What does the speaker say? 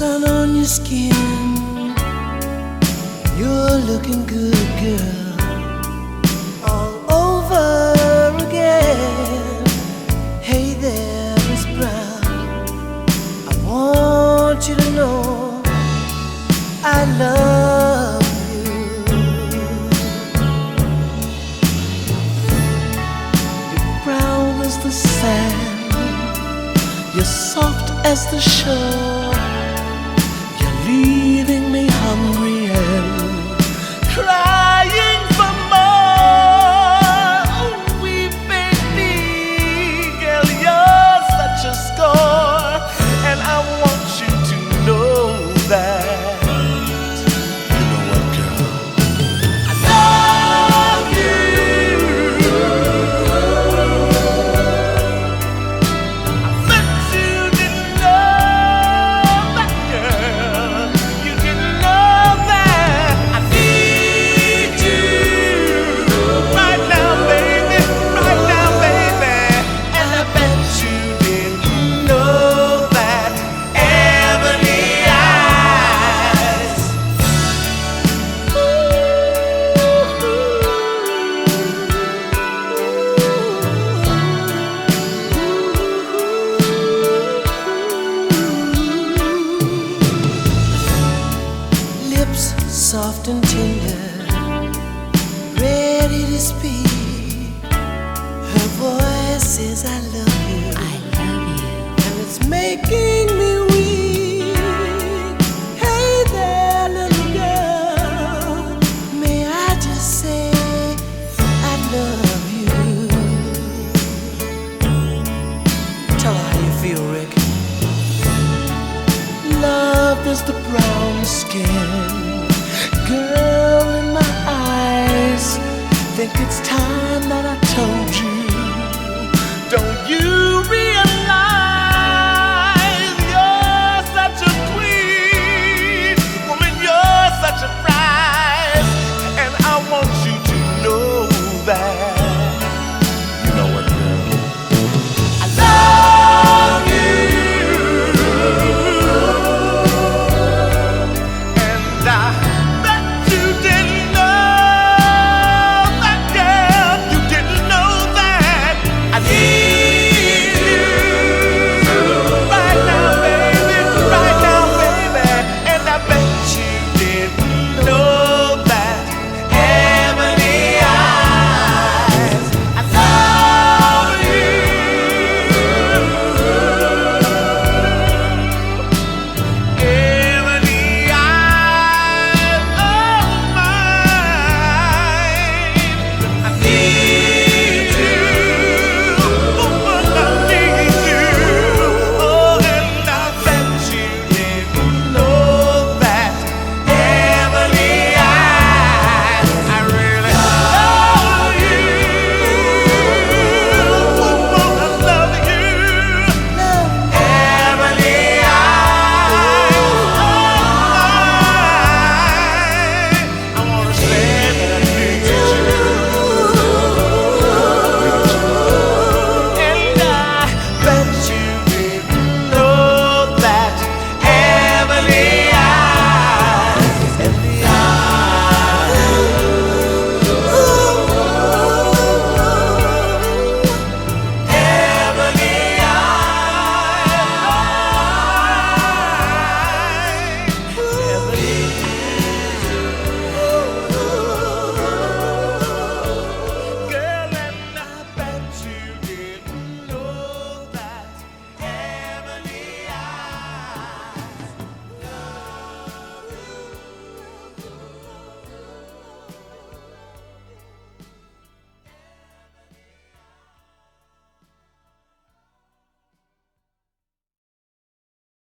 sun on your skin. You're looking good, girl. All over again. Hey there, Miss Brown. I want you to know I love you. You're brown as the sand. You're soft as the shore. And tender, ready to speak. Her voice says, I love you. I love you. and it's making me weak. Hey there, little girl, may I just say I love you? Tell her how you feel, Rick. Love is the brown skin, it's time